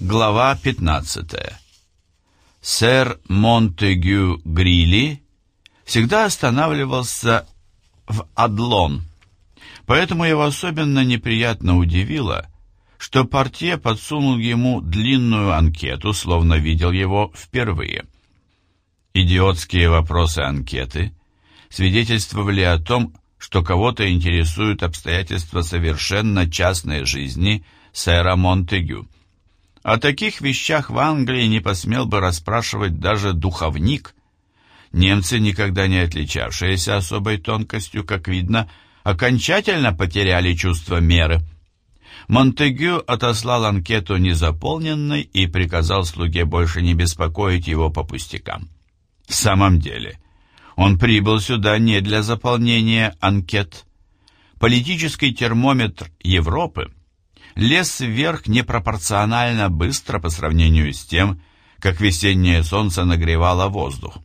Глава 15. Сэр Монтегю Грилли всегда останавливался в Адлон, поэтому его особенно неприятно удивило, что портье подсунул ему длинную анкету, словно видел его впервые. Идиотские вопросы анкеты свидетельствовали о том, что кого-то интересуют обстоятельства совершенно частной жизни сэра Монтегю. О таких вещах в Англии не посмел бы расспрашивать даже духовник. Немцы, никогда не отличавшиеся особой тонкостью, как видно, окончательно потеряли чувство меры. Монтегю отослал анкету незаполненной и приказал слуге больше не беспокоить его по пустякам. В самом деле, он прибыл сюда не для заполнения анкет. Политический термометр Европы лез вверх непропорционально быстро по сравнению с тем, как весеннее солнце нагревало воздух.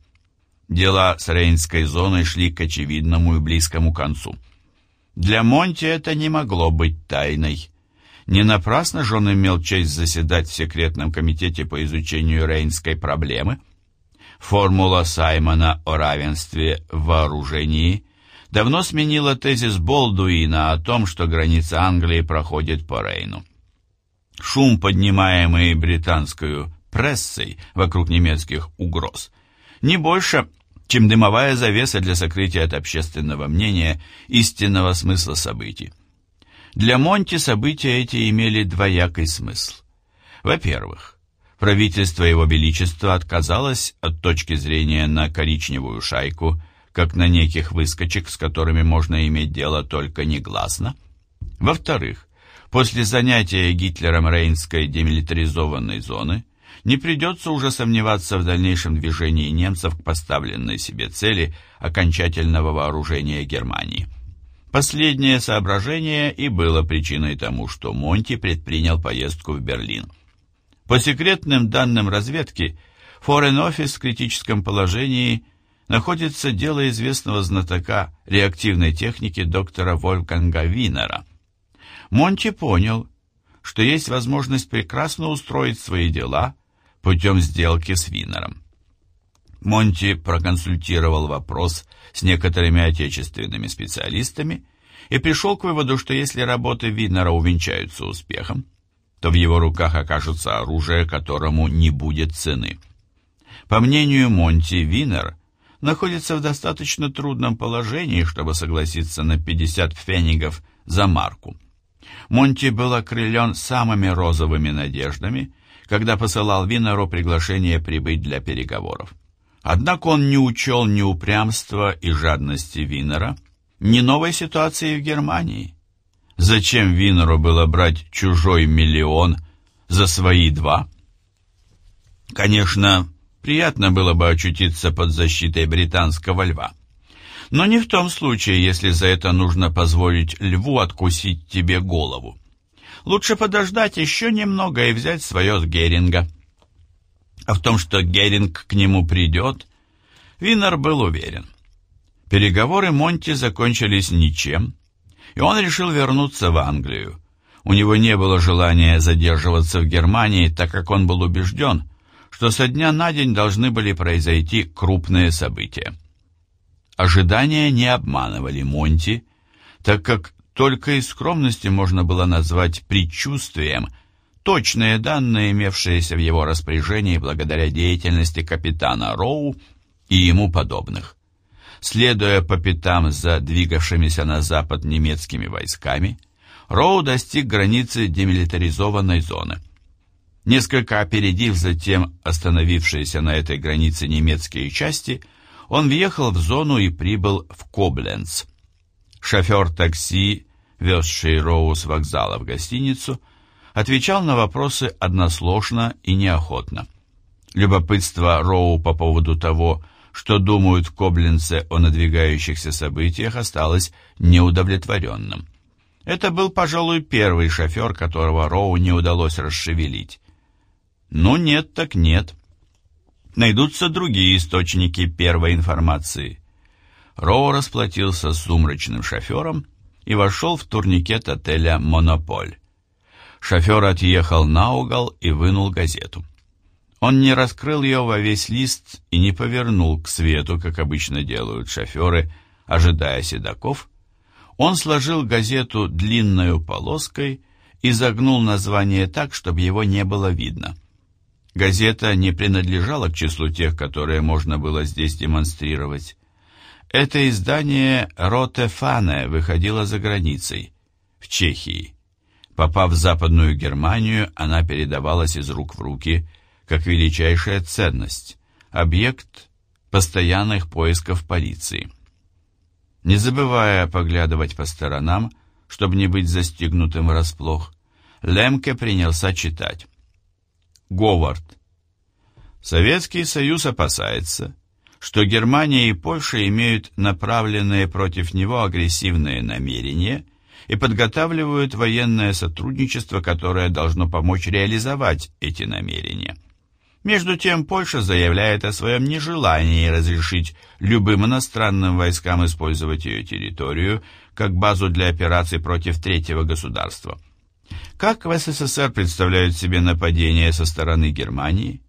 Дела с Рейнской зоной шли к очевидному и близкому концу. Для Монти это не могло быть тайной. Не напрасно же он имел честь заседать в секретном комитете по изучению рейнской проблемы. Формула Саймона о равенстве в вооружении давно сменила тезис Болдуина о том, что граница Англии проходит по Рейну. Шум, поднимаемый британской прессой вокруг немецких угроз, не больше, чем дымовая завеса для сокрытия от общественного мнения истинного смысла событий. Для Монти события эти имели двоякий смысл. Во-первых, правительство Его Величества отказалось от точки зрения на коричневую шайку – как на неких выскочек, с которыми можно иметь дело только негласно. Во-вторых, после занятия Гитлером Рейнской демилитаризованной зоны не придется уже сомневаться в дальнейшем движении немцев к поставленной себе цели окончательного вооружения Германии. Последнее соображение и было причиной тому, что Монти предпринял поездку в Берлин. По секретным данным разведки, Office в критическом положении – находится дело известного знатока реактивной техники доктора Вольфганга Винера. Монти понял, что есть возможность прекрасно устроить свои дела путем сделки с Винером. Монти проконсультировал вопрос с некоторыми отечественными специалистами и пришел к выводу, что если работы Винера увенчаются успехом, то в его руках окажется оружие, которому не будет цены. По мнению Монти, Винер – находится в достаточно трудном положении, чтобы согласиться на 50 фенигов за марку. Монти был окрылен самыми розовыми надеждами, когда посылал Винеру приглашение прибыть для переговоров. Однако он не учел ни упрямства и жадности Винера, ни новой ситуации в Германии. Зачем Винеру было брать чужой миллион за свои два? Конечно, приятно было бы очутиться под защитой британского льва. Но не в том случае, если за это нужно позволить льву откусить тебе голову. Лучше подождать еще немного и взять свое с Геринга. А в том, что Геринг к нему придет, Винер был уверен. Переговоры Монти закончились ничем, и он решил вернуться в Англию. У него не было желания задерживаться в Германии, так как он был убежден, что со дня на день должны были произойти крупные события. Ожидания не обманывали Монти, так как только из скромности можно было назвать предчувствием точные данные, имевшиеся в его распоряжении благодаря деятельности капитана Роу и ему подобных. Следуя по пятам за двигавшимися на запад немецкими войсками, Роу достиг границы демилитаризованной зоны – Несколько опередив затем остановившиеся на этой границе немецкие части, он въехал в зону и прибыл в Кобленц. Шофер такси, везший Роу с вокзала в гостиницу, отвечал на вопросы односложно и неохотно. Любопытство Роу по поводу того, что думают в Кобленце о надвигающихся событиях, осталось неудовлетворенным. Это был, пожалуй, первый шофер, которого Роу не удалось расшевелить. Ну нет так нет. Найдутся другие источники первой информации. Роу расплатился с сумрачным шофером и вошел в турникет отеля «Монополь». Шофер отъехал на угол и вынул газету. Он не раскрыл ее во весь лист и не повернул к свету, как обычно делают шоферы, ожидая седаков. Он сложил газету длинной полоской и загнул название так, чтобы его не было видно. Газета не принадлежала к числу тех, которые можно было здесь демонстрировать. Это издание «Ротефане» выходило за границей, в Чехии. Попав в Западную Германию, она передавалась из рук в руки как величайшая ценность, объект постоянных поисков полиции. Не забывая поглядывать по сторонам, чтобы не быть застигнутым врасплох, Лемке принялся читать. Говард. Советский Союз опасается, что Германия и Польша имеют направленные против него агрессивные намерения и подготавливают военное сотрудничество, которое должно помочь реализовать эти намерения. Между тем, Польша заявляет о своем нежелании разрешить любым иностранным войскам использовать ее территорию как базу для операций против третьего государства. Как в СССР представляют себе нападение со стороны Германии?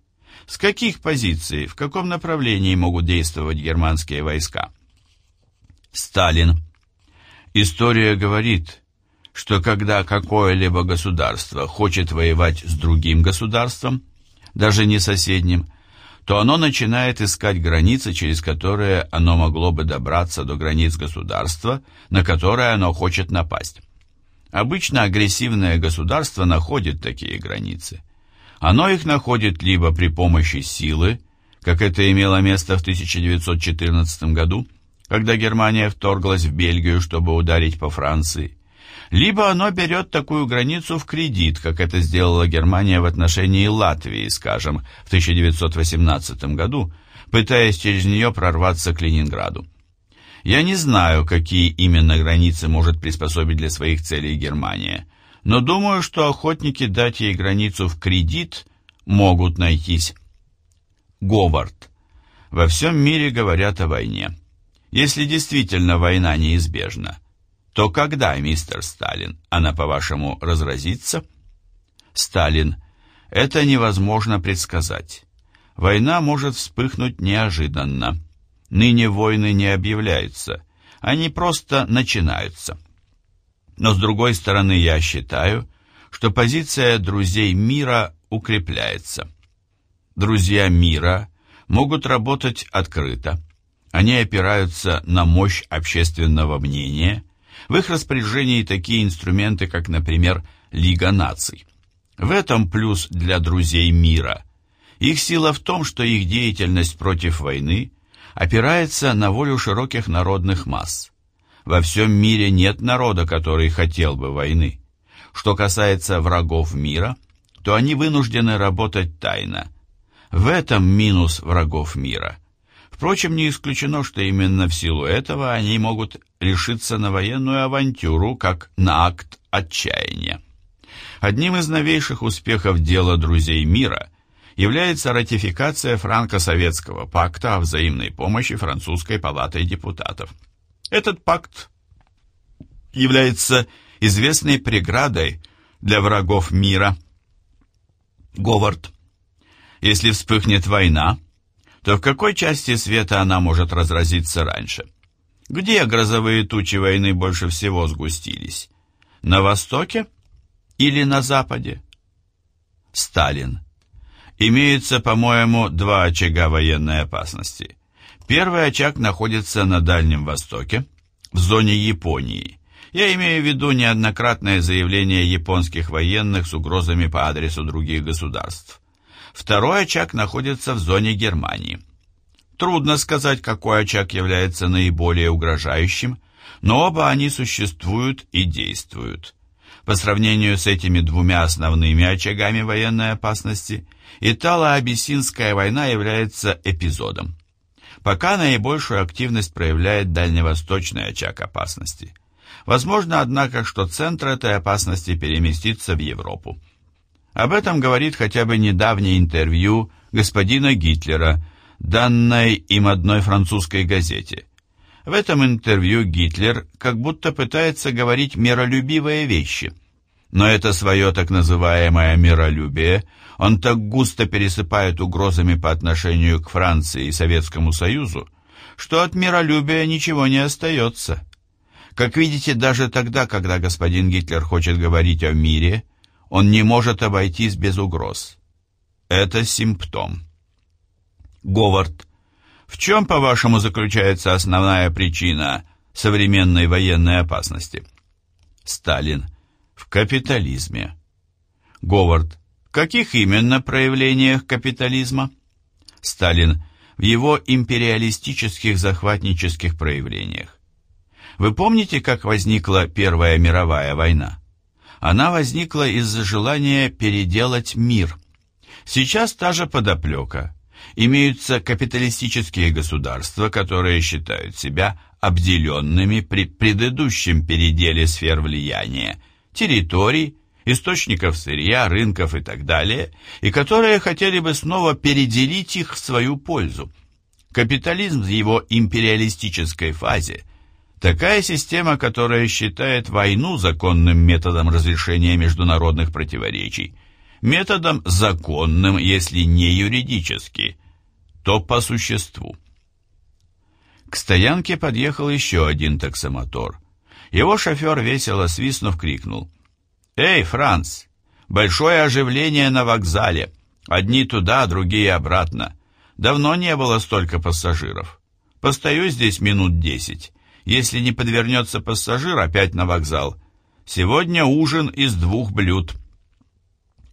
С каких позиций, в каком направлении могут действовать германские войска? Сталин. История говорит, что когда какое-либо государство хочет воевать с другим государством, даже не соседним, то оно начинает искать границы, через которые оно могло бы добраться до границ государства, на которое оно хочет напасть. Обычно агрессивное государство находит такие границы. Оно их находит либо при помощи силы, как это имело место в 1914 году, когда Германия вторглась в Бельгию, чтобы ударить по Франции, либо оно берет такую границу в кредит, как это сделала Германия в отношении Латвии, скажем, в 1918 году, пытаясь через нее прорваться к Ленинграду. Я не знаю, какие именно границы может приспособить для своих целей Германия, но думаю, что охотники дать ей границу в кредит могут найтись. Говард. Во всем мире говорят о войне. Если действительно война неизбежна, то когда, мистер Сталин, она, по-вашему, разразится? Сталин. Это невозможно предсказать. Война может вспыхнуть неожиданно. Ныне войны не объявляются, они просто начинаются. Но с другой стороны, я считаю, что позиция друзей мира укрепляется. Друзья мира могут работать открыто. Они опираются на мощь общественного мнения – в их распоряжении такие инструменты, как, например, Лига наций. В этом плюс для друзей мира. Их сила в том, что их деятельность против войны опирается на волю широких народных масс. Во всем мире нет народа, который хотел бы войны. Что касается врагов мира, то они вынуждены работать тайно. В этом минус врагов мира – Впрочем, не исключено, что именно в силу этого они могут решиться на военную авантюру, как на акт отчаяния. Одним из новейших успехов дела друзей мира является ратификация франко-советского пакта о взаимной помощи французской палатой депутатов. Этот пакт является известной преградой для врагов мира. Говард. Если вспыхнет война, то в какой части света она может разразиться раньше? Где грозовые тучи войны больше всего сгустились? На востоке или на западе? Сталин. Имеется, по-моему, два очага военной опасности. Первый очаг находится на Дальнем Востоке, в зоне Японии. Я имею в виду неоднократное заявление японских военных с угрозами по адресу других государств. Второй очаг находится в зоне Германии. Трудно сказать, какой очаг является наиболее угрожающим, но оба они существуют и действуют. По сравнению с этими двумя основными очагами военной опасности, Итало-Абиссинская война является эпизодом. Пока наибольшую активность проявляет дальневосточный очаг опасности. Возможно, однако, что центр этой опасности переместится в Европу. Об этом говорит хотя бы недавнее интервью господина Гитлера, данное им одной французской газете. В этом интервью Гитлер как будто пытается говорить миролюбивые вещи. Но это свое так называемое миролюбие он так густо пересыпает угрозами по отношению к Франции и Советскому Союзу, что от миролюбия ничего не остается. Как видите, даже тогда, когда господин Гитлер хочет говорить о мире, он не может обойтись без угроз. Это симптом. Говард, в чем, по-вашему, заключается основная причина современной военной опасности? Сталин. В капитализме. Говард. В каких именно проявлениях капитализма? Сталин. В его империалистических захватнических проявлениях. Вы помните, как возникла Первая мировая война? Она возникла из-за желания переделать мир. Сейчас та же подоплека. Имеются капиталистические государства, которые считают себя обделенными при предыдущем переделе сфер влияния, территорий, источников сырья, рынков и так далее, и которые хотели бы снова переделить их в свою пользу. Капитализм в его империалистической фазе – такая система, которая считает войну законным методом разрешения международных противоречий, методом законным, если не юридически, то по существу. К стоянке подъехал еще один таксомотор. Его шофер, весело свистнув, крикнул. «Эй, Франц, большое оживление на вокзале. Одни туда, другие обратно. Давно не было столько пассажиров. Постою здесь минут десять. Если не подвернется пассажир, опять на вокзал. Сегодня ужин из двух блюд».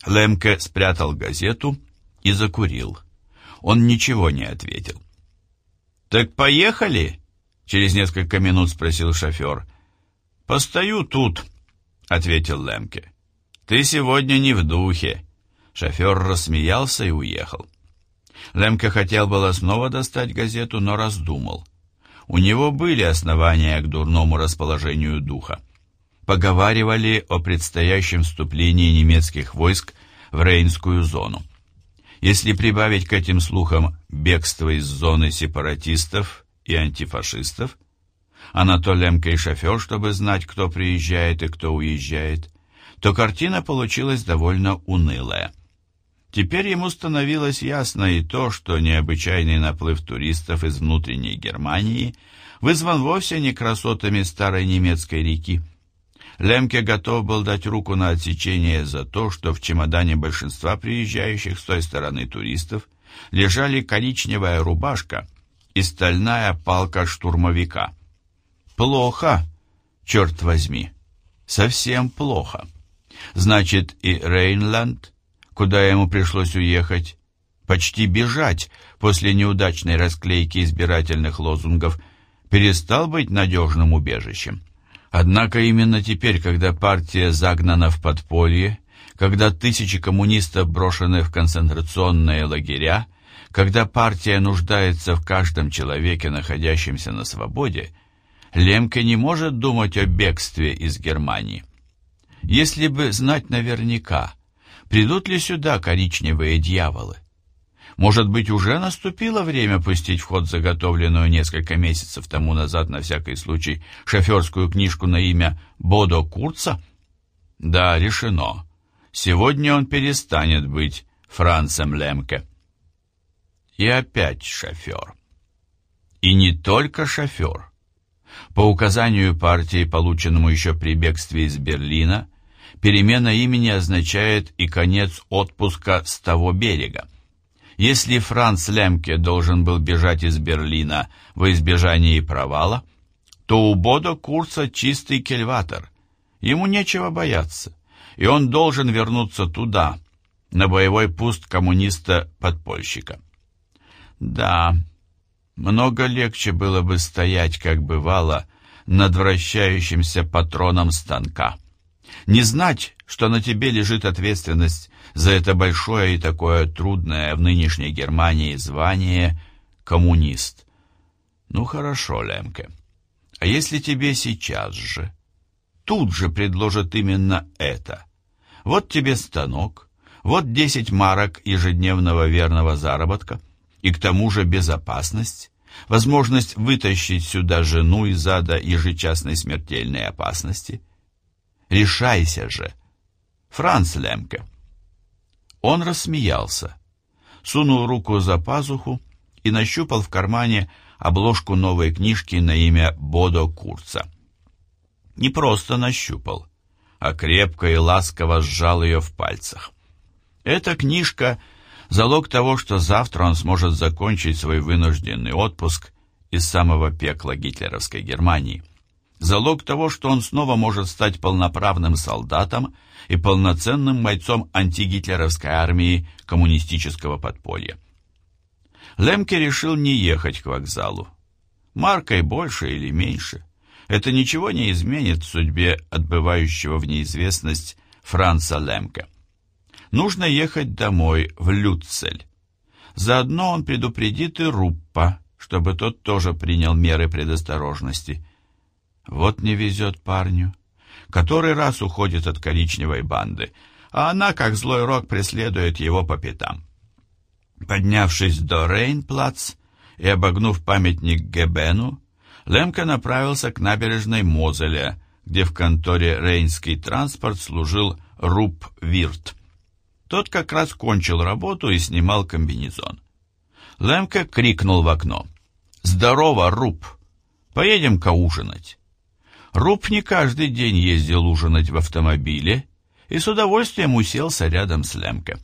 Лемке спрятал газету и закурил. Он ничего не ответил. «Так поехали?» — через несколько минут спросил шофер. «Постою тут», — ответил Лемке. «Ты сегодня не в духе». Шофер рассмеялся и уехал. Лемке хотел было снова достать газету, но раздумал. У него были основания к дурному расположению духа. Поговаривали о предстоящем вступлении немецких войск в Рейнскую зону. Если прибавить к этим слухам бегство из зоны сепаратистов и антифашистов, а на то Лемка и шофер, чтобы знать, кто приезжает и кто уезжает, то картина получилась довольно унылая. Теперь ему становилось ясно и то, что необычайный наплыв туристов из внутренней Германии вызван вовсе не красотами старой немецкой реки, Лемке готов был дать руку на отсечение за то, что в чемодане большинства приезжающих с той стороны туристов лежали коричневая рубашка и стальная палка штурмовика. Плохо, черт возьми, совсем плохо. Значит, и Рейнланд, куда ему пришлось уехать, почти бежать после неудачной расклейки избирательных лозунгов, перестал быть надежным убежищем. Однако именно теперь, когда партия загнана в подполье, когда тысячи коммунистов брошены в концентрационные лагеря, когда партия нуждается в каждом человеке, находящемся на свободе, Лемке не может думать о бегстве из Германии. Если бы знать наверняка, придут ли сюда коричневые дьяволы, может быть, уже наступило время пустить в ход заготовленную несколько месяцев тому назад на всякий случай шоферскую книжку на имя Бодо Курца? Да, решено. Сегодня он перестанет быть Францем Лемке. И опять шофер. И не только шофер. По указанию партии, полученному еще при бегстве из Берлина, перемена имени означает и конец отпуска с того берега. Если Франц Лемке должен был бежать из Берлина во избежание провала, то у Бодо Курца чистый кельватор. Ему нечего бояться, и он должен вернуться туда, на боевой пуст коммуниста-подпольщика. Да, много легче было бы стоять, как бывало, над вращающимся патроном станка. Не знать, что на тебе лежит ответственность за это большое и такое трудное в нынешней Германии звание коммунист. Ну хорошо, Лемке. А если тебе сейчас же, тут же предложат именно это? Вот тебе станок, вот 10 марок ежедневного верного заработка, и к тому же безопасность, возможность вытащить сюда жену из ада ежечасной смертельной опасности. Решайся же, Франц Лемке. Он рассмеялся, сунул руку за пазуху и нащупал в кармане обложку новой книжки на имя Бодо Курца. Не просто нащупал, а крепко и ласково сжал ее в пальцах. Эта книжка — залог того, что завтра он сможет закончить свой вынужденный отпуск из самого пекла гитлеровской Германии. Залог того, что он снова может стать полноправным солдатом и полноценным бойцом антигитлеровской армии коммунистического подполья. Лемке решил не ехать к вокзалу. Маркой больше или меньше. Это ничего не изменит в судьбе отбывающего в неизвестность Франца Лемке. Нужно ехать домой, в Люцель. Заодно он предупредит и Руппа, чтобы тот тоже принял меры предосторожности. Вот не везет парню. Который раз уходит от коричневой банды, а она, как злой рок, преследует его по пятам. Поднявшись до Рейнплац и обогнув памятник Гебену, Лемка направился к набережной Мозеля, где в конторе Рейнский транспорт служил Руб Вирт. Тот как раз кончил работу и снимал комбинезон. Лемка крикнул в окно. «Здорово, Руб! Поедем-ка ужинать!» Руб не каждый день ездил ужинать в автомобиле и с удовольствием уселся рядом с Лемке.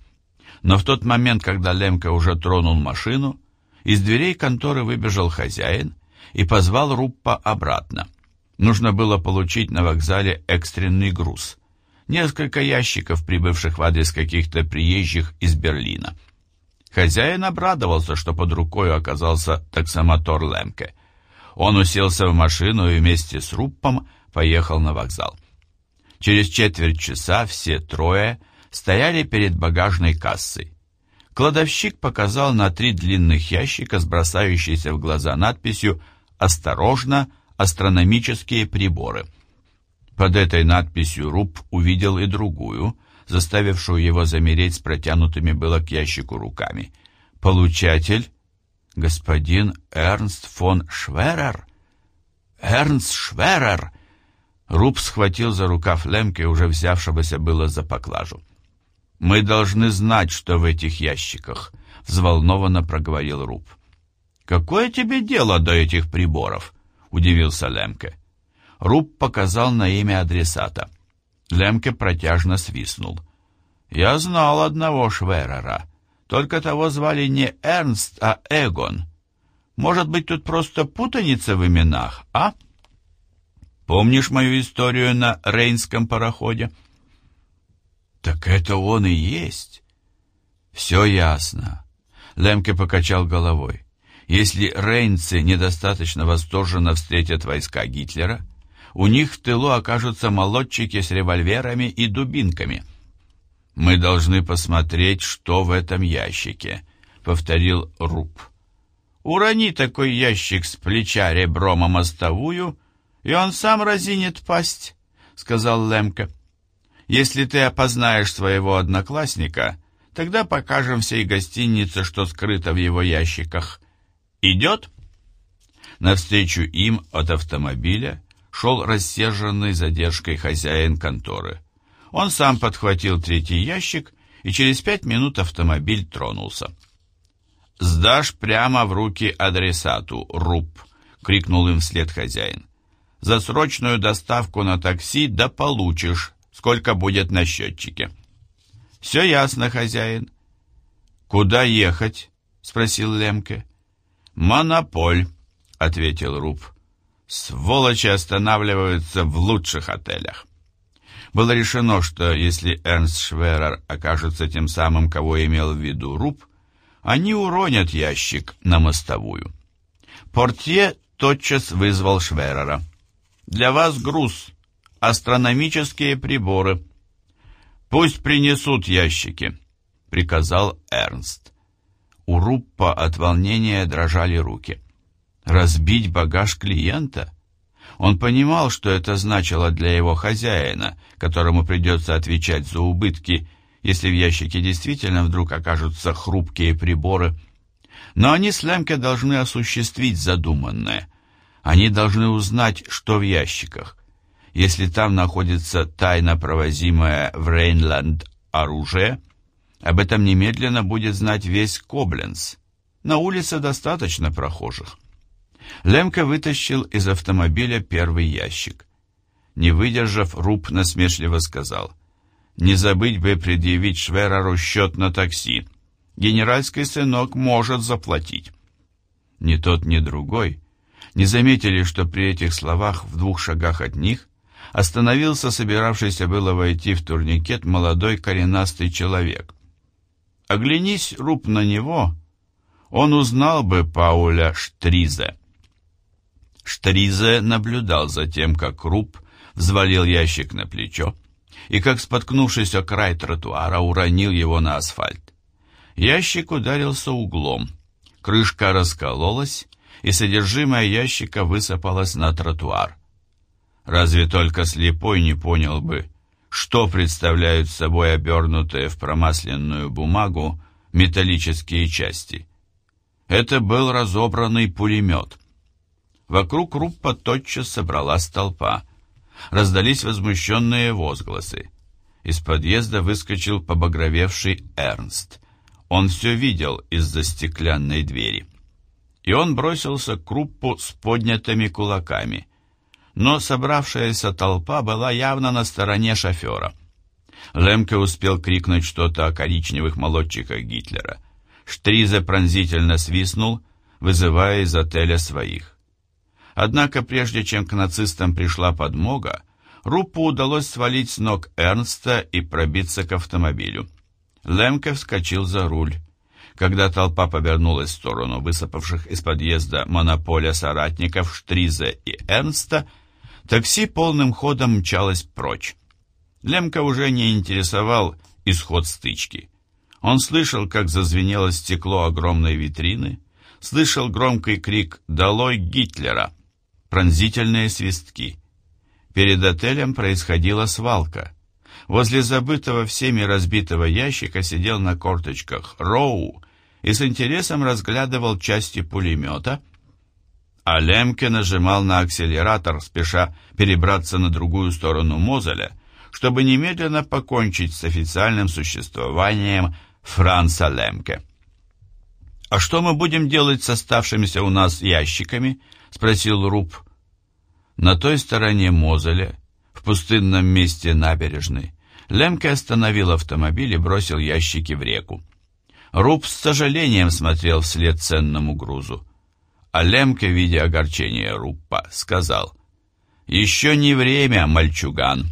Но в тот момент, когда Лемка уже тронул машину, из дверей конторы выбежал хозяин и позвал Руппа обратно. Нужно было получить на вокзале экстренный груз. Несколько ящиков, прибывших в адрес каких-то приезжих из Берлина. Хозяин обрадовался, что под рукой оказался таксомотор Лемке. Он уселся в машину и вместе с Руппом поехал на вокзал. Через четверть часа все трое стояли перед багажной кассой. Кладовщик показал на три длинных ящика с бросающейся в глаза надписью «Осторожно! Астрономические приборы». Под этой надписью Руб увидел и другую, заставившую его замереть с протянутыми было к ящику руками. Получатель — господин Эрнст фон Шверер. Эрнст Шверер! Руб схватил за рукав Лемке, уже взявшегося было за поклажу. «Мы должны знать, что в этих ящиках», — взволнованно проговорил Руб. «Какое тебе дело до этих приборов?» — удивился Лемке. Руб показал на имя адресата. Лемке протяжно свистнул. «Я знал одного Шверера. Только того звали не Эрнст, а Эгон. Может быть, тут просто путаница в именах, а?» «Помнишь мою историю на Рейнском пароходе?» «Так это он и есть!» «Все ясно». Лемке покачал головой. «Если рейнцы недостаточно восторженно встретят войска Гитлера, у них в тылу окажутся молодчики с револьверами и дубинками». «Мы должны посмотреть, что в этом ящике», — повторил Руб. «Урони такой ящик с плеча ребром о мостовую, и он сам разинет пасть», — сказал Лемке. Если ты опознаешь своего одноклассника, тогда покажем всей гостинице, что скрыто в его ящиках. Идет?» Навстречу им от автомобиля шел рассерженный задержкой хозяин конторы. Он сам подхватил третий ящик, и через пять минут автомобиль тронулся. «Сдашь прямо в руки адресату, Руб!» — крикнул им вслед хозяин. «За срочную доставку на такси да получишь, сколько будет на счетчике. «Все ясно, хозяин». «Куда ехать?» — спросил Лемке. «Монополь», — ответил Руб. «Сволочи останавливаются в лучших отелях». Было решено, что если Эрнст Шверер окажется тем самым, кого имел в виду Руб, они уронят ящик на мостовую. Портье тотчас вызвал Шверера. «Для вас груз», астрономические приборы. Пусть принесут ящики, приказал Эрнст. У Руппа от волнения дрожали руки. Разбить багаж клиента? Он понимал, что это значило для его хозяина, которому придется отвечать за убытки, если в ящике действительно вдруг окажутся хрупкие приборы. Но они с Лемке должны осуществить задуманное. Они должны узнать, что в ящиках Если там находится тайно провозимое в Рейнланд оружие, об этом немедленно будет знать весь Кобленц. На улице достаточно прохожих. Лемка вытащил из автомобиля первый ящик. Не выдержав, Руб насмешливо сказал, «Не забыть бы предъявить Шверару счет на такси. Генеральский сынок может заплатить». Ни тот, ни другой не заметили, что при этих словах в двух шагах от них остановился собиравшийся было войти в турникет молодой коренастый человек. Оглянись, Руб, на него, он узнал бы Пауля Штризе. Штризе наблюдал за тем, как Руб взвалил ящик на плечо и, как споткнувшись о край тротуара, уронил его на асфальт. Ящик ударился углом, крышка раскололась, и содержимое ящика высыпалось на тротуар. Разве только слепой не понял бы, что представляют собой обернутые в промасленную бумагу металлические части. Это был разобранный пулемет. Вокруг Руппа тотчас собралась толпа. Раздались возмущенные возгласы. Из подъезда выскочил побагровевший Эрнст. Он все видел из-за стеклянной двери. И он бросился к Руппу с поднятыми кулаками. Но собравшаяся толпа была явно на стороне шофера. Лемке успел крикнуть что-то о коричневых молодчиках Гитлера. Штризе пронзительно свистнул, вызывая из отеля своих. Однако прежде чем к нацистам пришла подмога, Руппу удалось свалить с ног Эрнста и пробиться к автомобилю. Лемке вскочил за руль. Когда толпа повернулась в сторону высыпавших из подъезда монополя соратников Штризе и Эрнста, такси полным ходом мчалось прочь. Лемка уже не интересовал исход стычки. Он слышал, как зазвенело стекло огромной витрины, слышал громкий крик «Долой Гитлера!» Пронзительные свистки. Перед отелем происходила свалка. Возле забытого всеми разбитого ящика сидел на корточках Роу и с интересом разглядывал части пулемета, а Лемке нажимал на акселератор, спеша перебраться на другую сторону Мозеля, чтобы немедленно покончить с официальным существованием Франца Лемке. «А что мы будем делать с оставшимися у нас ящиками?» — спросил Руб. На той стороне Мозеля, в пустынном месте набережной, Лемке остановил автомобиль и бросил ящики в реку. Руб с сожалением смотрел вслед ценному грузу. А Лемке, видя огорчение Руппа, сказал, «Еще не время, мальчуган».